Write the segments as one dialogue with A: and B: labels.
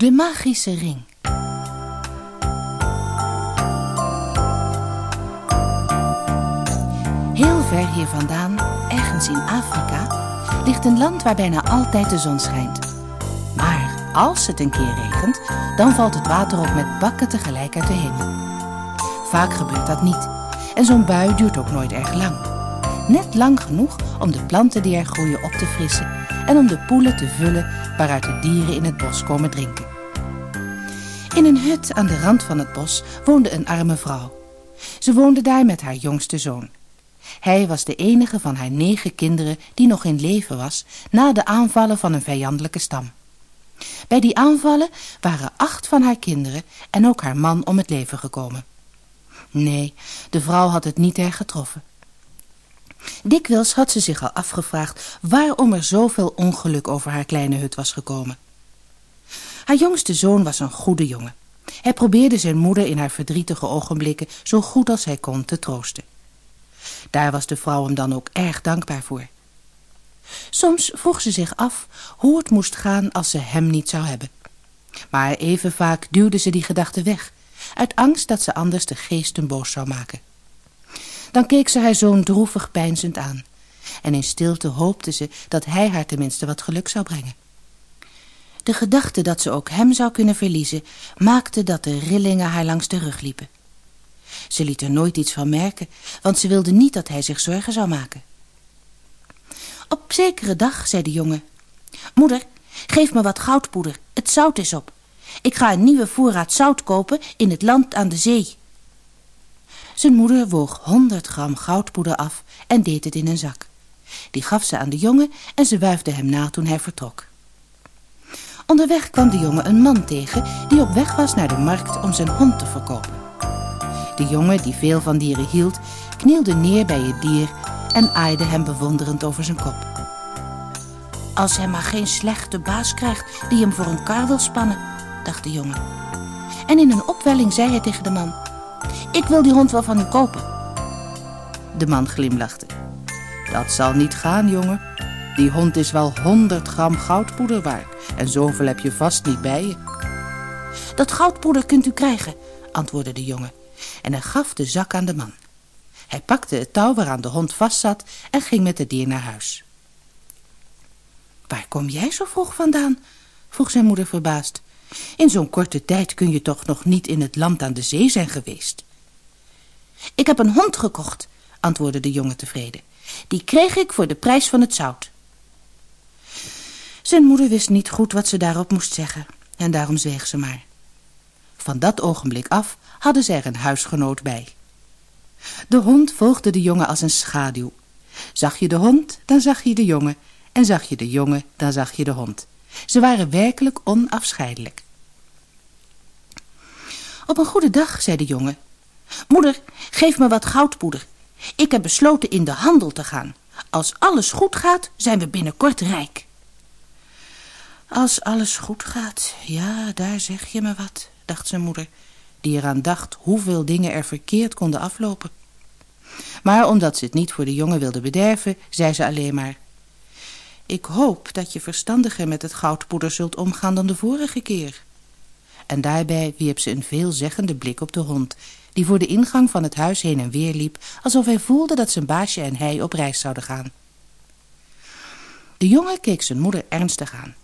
A: De magische ring. Heel ver hier vandaan, ergens in Afrika, ligt een land waar bijna altijd de zon schijnt. Maar als het een keer regent, dan valt het water op met bakken tegelijk uit de hemel. Vaak gebeurt dat niet en zo'n bui duurt ook nooit erg lang. Net lang genoeg om de planten die er groeien op te frissen en om de poelen te vullen waaruit de dieren in het bos komen drinken. In een hut aan de rand van het bos woonde een arme vrouw. Ze woonde daar met haar jongste zoon. Hij was de enige van haar negen kinderen die nog in leven was na de aanvallen van een vijandelijke stam. Bij die aanvallen waren acht van haar kinderen en ook haar man om het leven gekomen. Nee, de vrouw had het niet erg getroffen. Dikwijls had ze zich al afgevraagd waarom er zoveel ongeluk over haar kleine hut was gekomen. Haar jongste zoon was een goede jongen. Hij probeerde zijn moeder in haar verdrietige ogenblikken zo goed als hij kon te troosten. Daar was de vrouw hem dan ook erg dankbaar voor. Soms vroeg ze zich af hoe het moest gaan als ze hem niet zou hebben. Maar even vaak duwde ze die gedachte weg, uit angst dat ze anders de geesten boos zou maken. Dan keek ze haar zoon droevig peinzend aan. En in stilte hoopte ze dat hij haar tenminste wat geluk zou brengen. De gedachte dat ze ook hem zou kunnen verliezen... maakte dat de rillingen haar langs de rug liepen. Ze liet er nooit iets van merken, want ze wilde niet dat hij zich zorgen zou maken. Op zekere dag zei de jongen... Moeder, geef me wat goudpoeder, het zout is op. Ik ga een nieuwe voorraad zout kopen in het land aan de zee. Zijn moeder woog honderd gram goudpoeder af en deed het in een zak. Die gaf ze aan de jongen en ze wuifde hem na toen hij vertrok. Onderweg kwam de jongen een man tegen die op weg was naar de markt om zijn hond te verkopen. De jongen, die veel van dieren hield, knielde neer bij het dier en aaide hem bewonderend over zijn kop. Als hij maar geen slechte baas krijgt die hem voor een kar wil spannen, dacht de jongen. En in een opwelling zei hij tegen de man... Ik wil die hond wel van u kopen. De man glimlachte. Dat zal niet gaan, jongen. Die hond is wel honderd gram goudpoeder waard. En zoveel heb je vast niet bij je. Dat goudpoeder kunt u krijgen, antwoordde de jongen. En hij gaf de zak aan de man. Hij pakte het touw waaraan de hond vastzat en ging met het dier naar huis. Waar kom jij zo vroeg vandaan? vroeg zijn moeder verbaasd. In zo'n korte tijd kun je toch nog niet in het land aan de zee zijn geweest. Ik heb een hond gekocht, antwoordde de jongen tevreden. Die kreeg ik voor de prijs van het zout. Zijn moeder wist niet goed wat ze daarop moest zeggen en daarom zweeg ze maar. Van dat ogenblik af hadden ze er een huisgenoot bij. De hond volgde de jongen als een schaduw. Zag je de hond, dan zag je de jongen. En zag je de jongen, dan zag je de hond. Ze waren werkelijk onafscheidelijk. Op een goede dag, zei de jongen. Moeder, geef me wat goudpoeder. Ik heb besloten in de handel te gaan. Als alles goed gaat, zijn we binnenkort rijk. Als alles goed gaat, ja, daar zeg je me wat, dacht zijn moeder, die eraan dacht hoeveel dingen er verkeerd konden aflopen. Maar omdat ze het niet voor de jongen wilde bederven, zei ze alleen maar... Ik hoop dat je verstandiger met het goudpoeder zult omgaan dan de vorige keer. En daarbij wierp ze een veelzeggende blik op de hond, die voor de ingang van het huis heen en weer liep, alsof hij voelde dat zijn baasje en hij op reis zouden gaan. De jongen keek zijn moeder ernstig aan.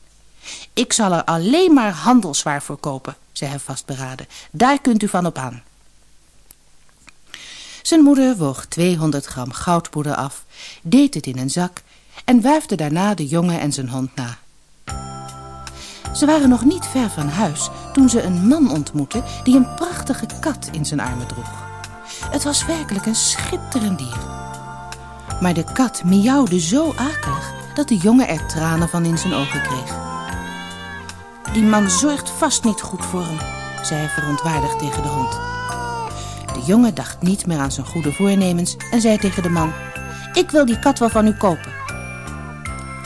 A: Ik zal er alleen maar handelswaar voor kopen, zei hij vastberaden. Daar kunt u van op aan. Zijn moeder woog 200 gram goudpoeder af, deed het in een zak en wuifde daarna de jongen en zijn hond na. Ze waren nog niet ver van huis toen ze een man ontmoetten die een prachtige kat in zijn armen droeg. Het was werkelijk een schitterend dier. Maar de kat miauwde zo akelig dat de jongen er tranen van in zijn ogen kreeg. Die man zorgt vast niet goed voor hem, zei hij verontwaardigd tegen de hond. De jongen dacht niet meer aan zijn goede voornemens en zei tegen de man... Ik wil die kat wel van u kopen.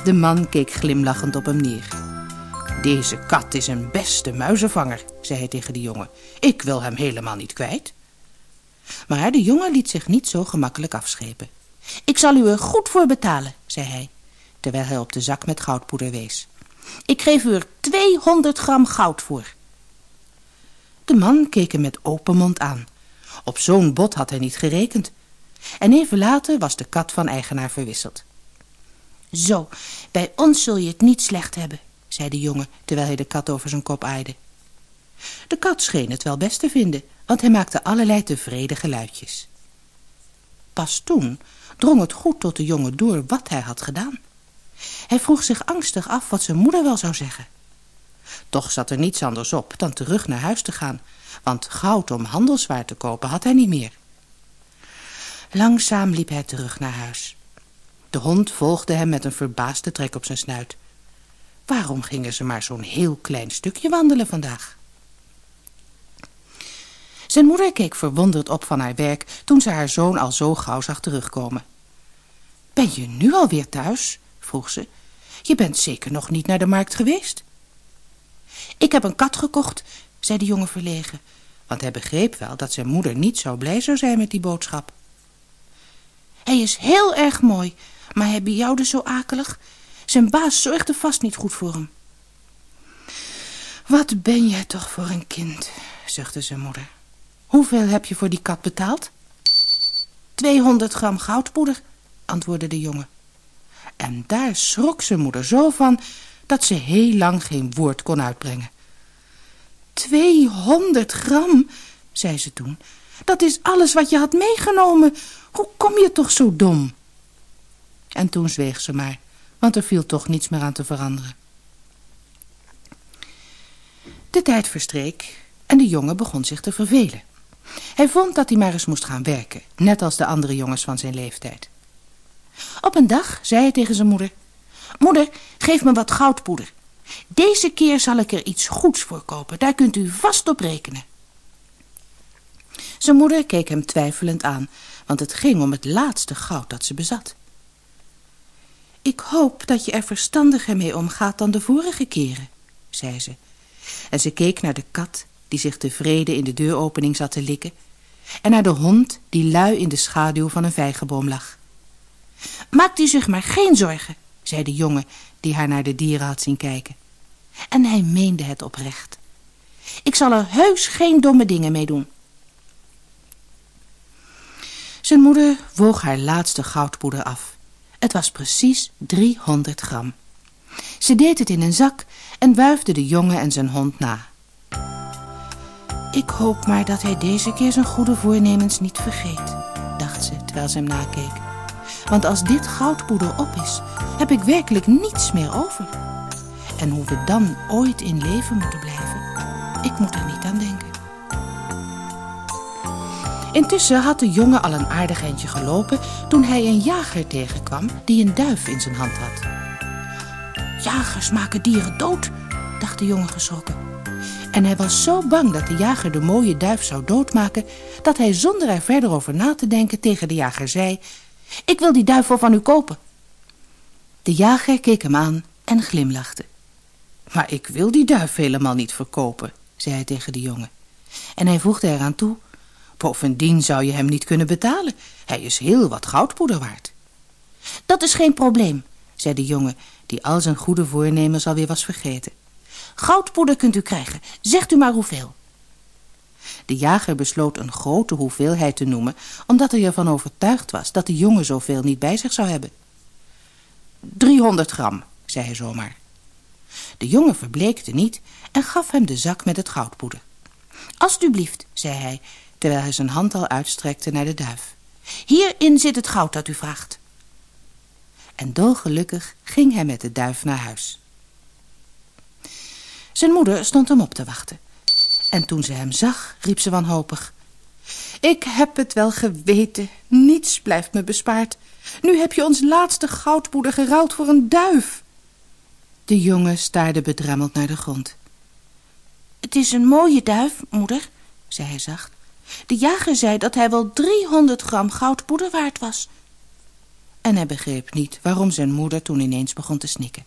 A: De man keek glimlachend op hem neer. Deze kat is een beste muizenvanger, zei hij tegen de jongen. Ik wil hem helemaal niet kwijt. Maar de jongen liet zich niet zo gemakkelijk afschepen. Ik zal u er goed voor betalen, zei hij, terwijl hij op de zak met goudpoeder wees. Ik geef u er 200 gram goud voor. De man keek hem met open mond aan. Op zo'n bod had hij niet gerekend. En even later was de kat van eigenaar verwisseld. Zo, bij ons zul je het niet slecht hebben, zei de jongen, terwijl hij de kat over zijn kop aaide. De kat scheen het wel best te vinden, want hij maakte allerlei tevreden geluidjes. Pas toen drong het goed tot de jongen door wat hij had gedaan. Hij vroeg zich angstig af wat zijn moeder wel zou zeggen. Toch zat er niets anders op dan terug naar huis te gaan, want goud om handelswaar te kopen had hij niet meer. Langzaam liep hij terug naar huis. De hond volgde hem met een verbaasde trek op zijn snuit. Waarom gingen ze maar zo'n heel klein stukje wandelen vandaag? Zijn moeder keek verwonderd op van haar werk toen ze haar zoon al zo gauw zag terugkomen. Ben je nu alweer thuis? Vroeg ze. Je bent zeker nog niet naar de markt geweest. Ik heb een kat gekocht, zei de jongen verlegen, want hij begreep wel dat zijn moeder niet zo blij zou zijn met die boodschap. Hij is heel erg mooi, maar hij bijouwde zo akelig. Zijn baas zorgde vast niet goed voor hem. Wat ben jij toch voor een kind, zuchtte zijn moeder. Hoeveel heb je voor die kat betaald? 200 gram goudpoeder, antwoordde de jongen. En daar schrok zijn moeder zo van dat ze heel lang geen woord kon uitbrengen. 200 gram, zei ze toen. Dat is alles wat je had meegenomen. Hoe kom je toch zo dom? En toen zweeg ze maar, want er viel toch niets meer aan te veranderen. De tijd verstreek en de jongen begon zich te vervelen. Hij vond dat hij maar eens moest gaan werken, net als de andere jongens van zijn leeftijd. Op een dag zei hij tegen zijn moeder... Moeder, geef me wat goudpoeder. Deze keer zal ik er iets goeds voor kopen. Daar kunt u vast op rekenen. Zijn moeder keek hem twijfelend aan, want het ging om het laatste goud dat ze bezat. Ik hoop dat je er verstandiger mee omgaat dan de vorige keren, zei ze. En ze keek naar de kat die zich tevreden in de deuropening zat te likken, en naar de hond die lui in de schaduw van een vijgenboom lag. Maakt u zich maar geen zorgen, zei de jongen die haar naar de dieren had zien kijken. En hij meende het oprecht. Ik zal er heus geen domme dingen mee doen. Zijn moeder woog haar laatste goudpoeder af. Het was precies 300 gram. Ze deed het in een zak en wuifde de jongen en zijn hond na. Ik hoop maar dat hij deze keer zijn goede voornemens niet vergeet, dacht ze terwijl ze hem nakeek. Want als dit goudpoeder op is, heb ik werkelijk niets meer over. En hoe we dan ooit in leven moeten blijven, ik moet er niet aan denken. Intussen had de jongen al een aardig eindje gelopen toen hij een jager tegenkwam die een duif in zijn hand had. Jagers maken dieren dood, dacht de jongen geschrokken. En hij was zo bang dat de jager de mooie duif zou doodmaken, dat hij zonder er verder over na te denken tegen de jager zei, ik wil die duif wel van u kopen. De jager keek hem aan en glimlachte. Maar ik wil die duif helemaal niet verkopen, zei hij tegen de jongen. En hij voegde eraan toe, bovendien zou je hem niet kunnen betalen. Hij is heel wat goudpoeder waard. Dat is geen probleem, zei de jongen, die al zijn goede voornemens alweer was vergeten. Goudpoeder kunt u krijgen, zegt u maar hoeveel. De jager besloot een grote hoeveelheid te noemen, omdat hij ervan overtuigd was dat de jongen zoveel niet bij zich zou hebben. 300 gram, zei hij zomaar. De jongen verbleekte niet en gaf hem de zak met het goudpoeder. Alsjeblieft, zei hij, terwijl hij zijn hand al uitstrekte naar de duif. Hierin zit het goud dat u vraagt. En dolgelukkig ging hij met de duif naar huis. Zijn moeder stond hem op te wachten. En toen ze hem zag, riep ze wanhopig. Ik heb het wel geweten, niets blijft me bespaard. Nu heb je ons laatste goudpoeder geruild voor een duif. De jongen staarde bedremmeld naar de grond. Het is een mooie duif, moeder, zei hij zacht. De jager zei dat hij wel driehonderd gram goudpoeder waard was. En hij begreep niet waarom zijn moeder toen ineens begon te snikken.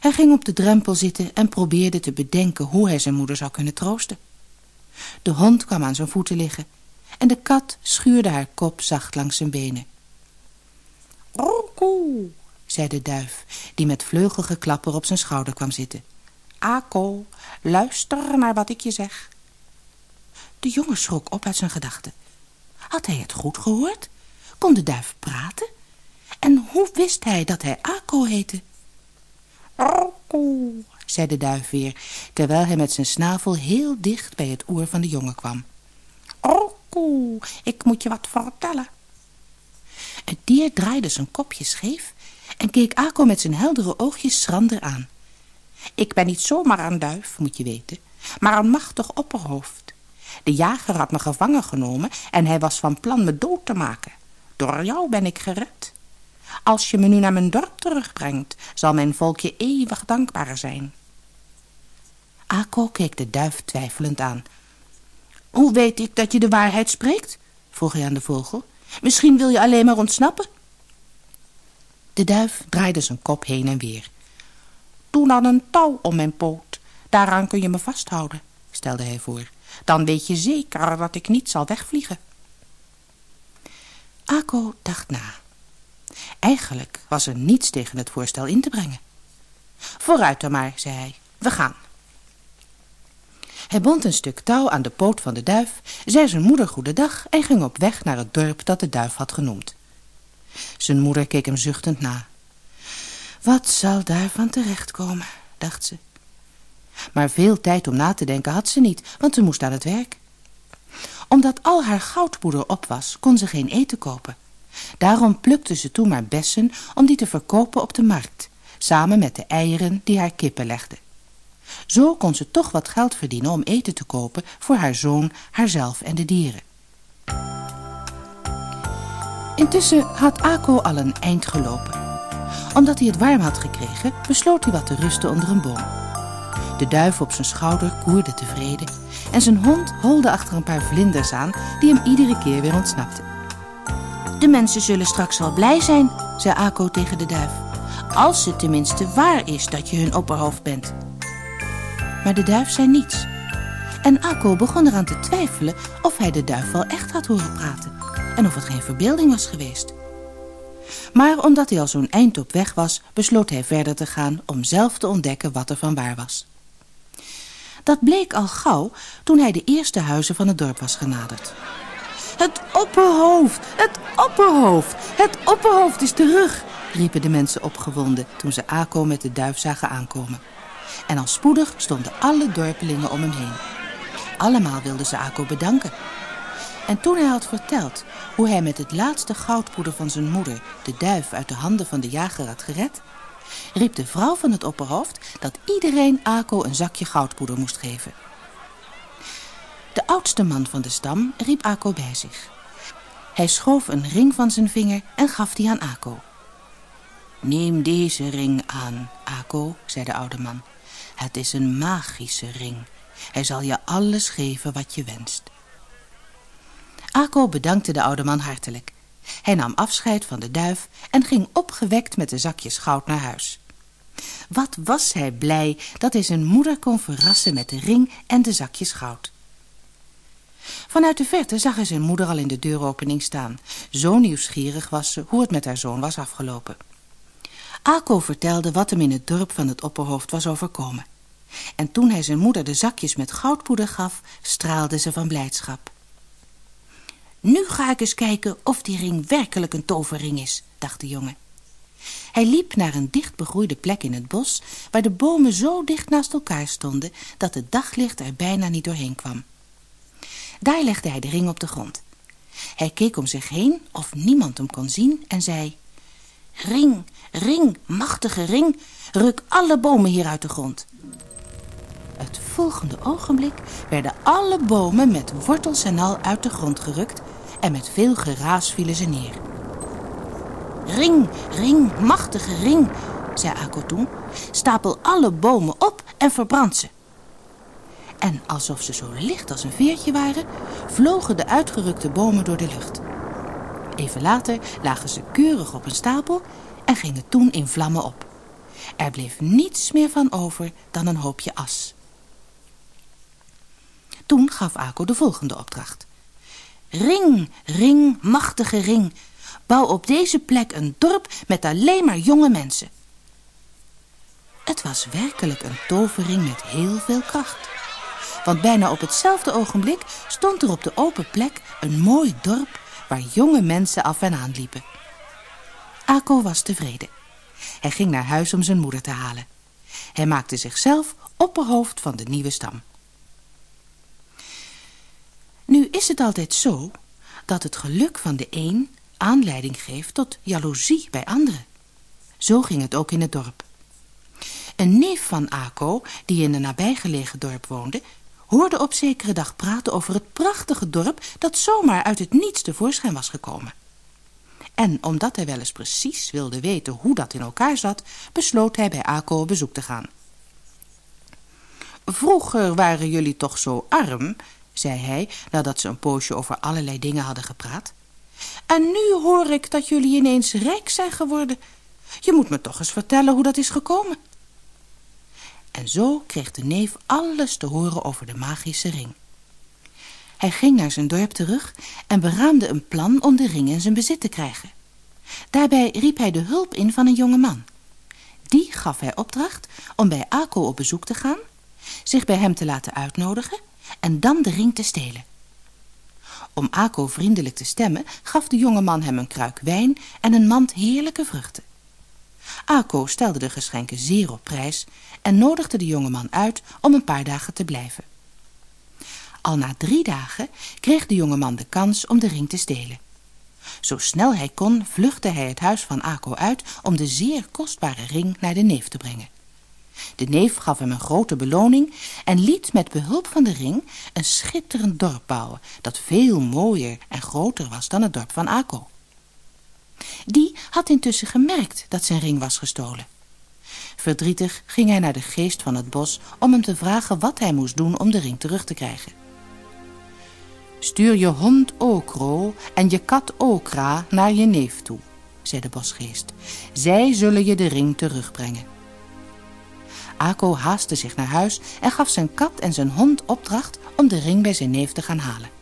A: Hij ging op de drempel zitten en probeerde te bedenken hoe hij zijn moeder zou kunnen troosten. De hond kwam aan zijn voeten liggen en de kat schuurde haar kop zacht langs zijn benen. Roekoe, zei de duif, die met vleugelgeklapper op zijn schouder kwam zitten. Ako, luister naar wat ik je zeg. De jongen schrok op uit zijn gedachten. Had hij het goed gehoord? Kon de duif praten? En hoe wist hij dat hij Ako heette? Ako, zei de duif weer, terwijl hij met zijn snavel heel dicht bij het oor van de jongen kwam. Ako, ik moet je wat vertellen. Het dier draaide zijn kopje scheef en keek Ako met zijn heldere oogjes schrander aan. Ik ben niet zomaar een duif, moet je weten, maar een machtig opperhoofd. De jager had me gevangen genomen en hij was van plan me dood te maken. Door jou ben ik gered. Als je me nu naar mijn dorp terugbrengt, zal mijn volk je eeuwig dankbaar zijn. Ako keek de duif twijfelend aan. Hoe weet ik dat je de waarheid spreekt? vroeg hij aan de vogel. Misschien wil je alleen maar ontsnappen? De duif draaide zijn kop heen en weer. Doe dan een touw om mijn poot. Daaraan kun je me vasthouden, stelde hij voor. Dan weet je zeker dat ik niet zal wegvliegen. Ako dacht na. Eigenlijk was er niets tegen het voorstel in te brengen. Vooruit dan maar, zei hij. We gaan. Hij bond een stuk touw aan de poot van de duif, zei zijn moeder goedendag en ging op weg naar het dorp dat de duif had genoemd. Zijn moeder keek hem zuchtend na. Wat zal daar van terechtkomen, dacht ze. Maar veel tijd om na te denken had ze niet, want ze moest aan het werk. Omdat al haar goudpoeder op was, kon ze geen eten kopen. Daarom plukte ze toen maar bessen om die te verkopen op de markt, samen met de eieren die haar kippen legde. Zo kon ze toch wat geld verdienen om eten te kopen voor haar zoon, haarzelf en de dieren. Intussen had Ako al een eind gelopen. Omdat hij het warm had gekregen, besloot hij wat te rusten onder een boom. De duif op zijn schouder koerde tevreden en zijn hond holde achter een paar vlinders aan die hem iedere keer weer ontsnapten. De mensen zullen straks wel blij zijn, zei Ako tegen de duif. Als het tenminste waar is dat je hun opperhoofd bent. Maar de duif zei niets. En Ako begon eraan te twijfelen of hij de duif wel echt had horen praten. En of het geen verbeelding was geweest. Maar omdat hij al zo'n eind op weg was, besloot hij verder te gaan om zelf te ontdekken wat er van waar was. Dat bleek al gauw toen hij de eerste huizen van het dorp was genaderd. Het opperhoofd, het opperhoofd, het opperhoofd is terug, riepen de mensen opgewonden toen ze Ako met de duif zagen aankomen. En al spoedig stonden alle dorpelingen om hem heen. Allemaal wilden ze Ako bedanken. En toen hij had verteld hoe hij met het laatste goudpoeder van zijn moeder de duif uit de handen van de jager had gered, riep de vrouw van het opperhoofd dat iedereen Ako een zakje goudpoeder moest geven. De oudste man van de stam riep Ako bij zich. Hij schoof een ring van zijn vinger en gaf die aan Ako. Neem deze ring aan, Ako, zei de oude man. Het is een magische ring. Hij zal je alles geven wat je wenst. Ako bedankte de oude man hartelijk. Hij nam afscheid van de duif en ging opgewekt met de zakjes goud naar huis. Wat was hij blij dat hij zijn moeder kon verrassen met de ring en de zakjes goud. Vanuit de verte zag hij zijn moeder al in de deuropening staan. Zo nieuwsgierig was ze hoe het met haar zoon was afgelopen. Ako vertelde wat hem in het dorp van het opperhoofd was overkomen. En toen hij zijn moeder de zakjes met goudpoeder gaf, straalde ze van blijdschap. Nu ga ik eens kijken of die ring werkelijk een toverring is, dacht de jongen. Hij liep naar een dicht begroeide plek in het bos, waar de bomen zo dicht naast elkaar stonden dat het daglicht er bijna niet doorheen kwam. Daar legde hij de ring op de grond. Hij keek om zich heen of niemand hem kon zien en zei... Ring, ring, machtige ring, ruk alle bomen hier uit de grond. Het volgende ogenblik werden alle bomen met wortels en al uit de grond gerukt en met veel geraas vielen ze neer. Ring, ring, machtige ring, zei Ako toen, stapel alle bomen op en verbrand ze. En alsof ze zo licht als een veertje waren, vlogen de uitgerukte bomen door de lucht. Even later lagen ze keurig op een stapel en gingen toen in vlammen op. Er bleef niets meer van over dan een hoopje as. Toen gaf Ako de volgende opdracht. Ring, ring, machtige ring, Bouw op deze plek een dorp met alleen maar jonge mensen. Het was werkelijk een tovering met heel veel kracht. Want bijna op hetzelfde ogenblik stond er op de open plek een mooi dorp waar jonge mensen af en aan liepen. Ako was tevreden. Hij ging naar huis om zijn moeder te halen. Hij maakte zichzelf opperhoofd van de nieuwe stam. Nu is het altijd zo dat het geluk van de een aanleiding geeft tot jaloezie bij anderen. Zo ging het ook in het dorp. Een neef van Ako, die in een nabijgelegen dorp woonde, hoorde op zekere dag praten over het prachtige dorp dat zomaar uit het niets tevoorschijn was gekomen. En omdat hij wel eens precies wilde weten hoe dat in elkaar zat, besloot hij bij Ako op bezoek te gaan. Vroeger waren jullie toch zo arm, zei hij, nadat ze een poosje over allerlei dingen hadden gepraat. En nu hoor ik dat jullie ineens rijk zijn geworden. Je moet me toch eens vertellen hoe dat is gekomen. En zo kreeg de neef alles te horen over de magische ring. Hij ging naar zijn dorp terug en beraamde een plan om de ring in zijn bezit te krijgen. Daarbij riep hij de hulp in van een jonge man. Die gaf hij opdracht om bij Ako op bezoek te gaan, zich bij hem te laten uitnodigen en dan de ring te stelen. Om Ako vriendelijk te stemmen gaf de jonge man hem een kruik wijn en een mand heerlijke vruchten. Ako stelde de geschenken zeer op prijs en nodigde de jonge man uit om een paar dagen te blijven. Al na drie dagen kreeg de jonge man de kans om de ring te stelen. Zo snel hij kon vluchtte hij het huis van Ako uit om de zeer kostbare ring naar de neef te brengen. De neef gaf hem een grote beloning en liet met behulp van de ring een schitterend dorp bouwen dat veel mooier en groter was dan het dorp van Ako. Die had intussen gemerkt dat zijn ring was gestolen. Verdrietig ging hij naar de geest van het bos om hem te vragen wat hij moest doen om de ring terug te krijgen. Stuur je hond Okro en je kat Okra naar je neef toe, zei de bosgeest. Zij zullen je de ring terugbrengen. Ako haastte zich naar huis en gaf zijn kat en zijn hond opdracht om de ring bij zijn neef te gaan halen.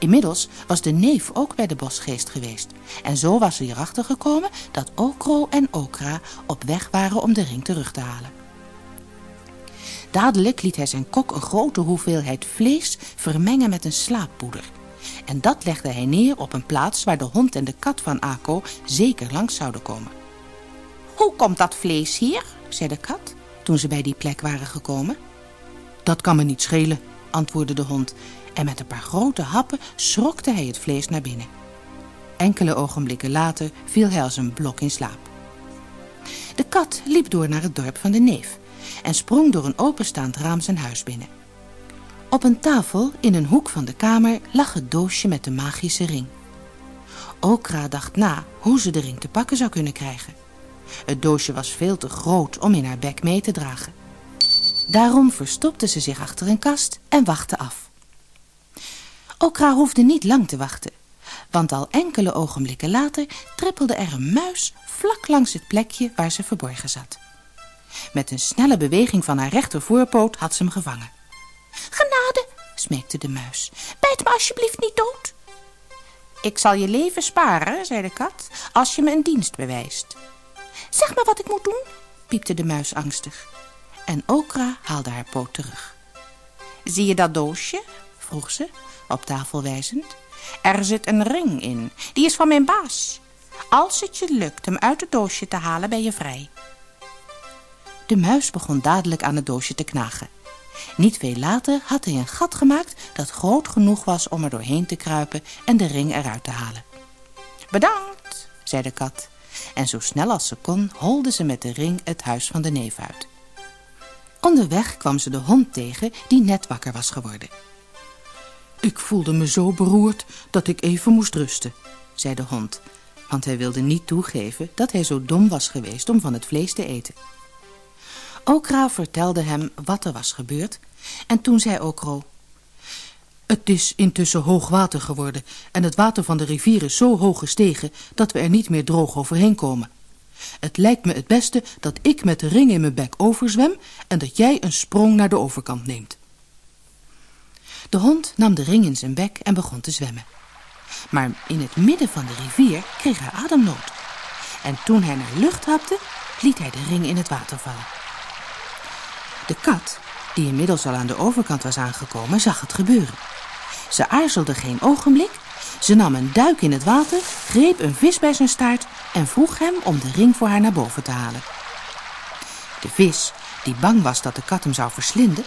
A: Inmiddels was de neef ook bij de bosgeest geweest. En zo was hij erachter gekomen dat Okro en Okra op weg waren om de ring terug te halen. Dadelijk liet hij zijn kok een grote hoeveelheid vlees vermengen met een slaappoeder. En dat legde hij neer op een plaats waar de hond en de kat van Ako zeker langs zouden komen. Hoe komt dat vlees hier? zei de kat, toen ze bij die plek waren gekomen. Dat kan me niet schelen, antwoordde de hond en met een paar grote happen schrokte hij het vlees naar binnen. Enkele ogenblikken later viel hij als een blok in slaap. De kat liep door naar het dorp van de neef en sprong door een openstaand raam zijn huis binnen. Op een tafel in een hoek van de kamer lag het doosje met de magische ring. Okra dacht na hoe ze de ring te pakken zou kunnen krijgen. Het doosje was veel te groot om in haar bek mee te dragen. Daarom verstopte ze zich achter een kast en wachtte af. Okra hoefde niet lang te wachten, want al enkele ogenblikken later trippelde er een muis vlak langs het plekje waar ze verborgen zat. Met een snelle beweging van haar rechtervoorpoot had ze hem gevangen. Genade, smeekte de muis, bijt me alsjeblieft niet dood. Ik zal je leven sparen, zei de kat, als je me een dienst bewijst. Zeg maar wat ik moet doen, piepte de muis angstig. En Okra haalde haar poot terug. Zie je dat doosje? vroeg ze, op tafel wijzend. Er zit een ring in, die is van mijn baas. Als het je lukt hem uit het doosje te halen, ben je vrij. De muis begon dadelijk aan het doosje te knagen. Niet veel later had hij een gat gemaakt dat groot genoeg was om er doorheen te kruipen en de ring eruit te halen. Bedankt, zei de kat. En zo snel als ze kon, holde ze met de ring het huis van de neef uit. Onderweg kwam ze de hond tegen die net wakker was geworden. Ik voelde me zo beroerd dat ik even moest rusten, zei de hond, want hij wilde niet toegeven dat hij zo dom was geweest om van het vlees te eten. Okra vertelde hem wat er was gebeurd en toen zei Okro... Het is intussen hoog water geworden en het water van de rivier is zo hoog gestegen dat we er niet meer droog overheen komen. Het lijkt me het beste dat ik met de ring in mijn bek overzwem en dat jij een sprong naar de overkant neemt. De hond nam de ring in zijn bek en begon te zwemmen. Maar in het midden van de rivier kreeg hij ademnood. En toen hij naar lucht hapte, liet hij de ring in het water vallen. De kat, die inmiddels al aan de overkant was aangekomen, zag het gebeuren. Ze aarzelde geen ogenblik. Ze nam een duik in het water, greep een vis bij zijn staart en vroeg hem om de ring voor haar naar boven te halen. De vis, die bang was dat de kat hem zou verslinden,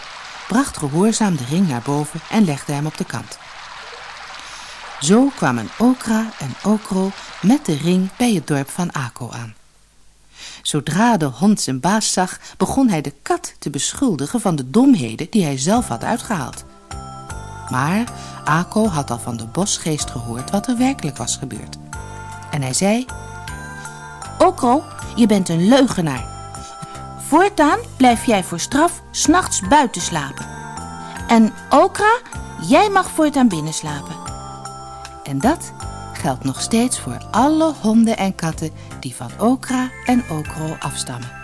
A: bracht gehoorzaam de ring naar boven en legde hem op de kant. Zo kwamen Okra en Okro met de ring bij het dorp van Ako aan. Zodra de hond zijn baas zag, begon hij de kat te beschuldigen van de domheden die hij zelf had uitgehaald. Maar Ako had al van de bosgeest gehoord wat er werkelijk was gebeurd. En hij zei... Okro, je bent een leugenaar. Voortaan blijf jij voor straf s'nachts buiten slapen. En Okra, jij mag voortaan binnen slapen. En dat geldt nog steeds voor alle honden en katten die van Okra en Okro afstammen.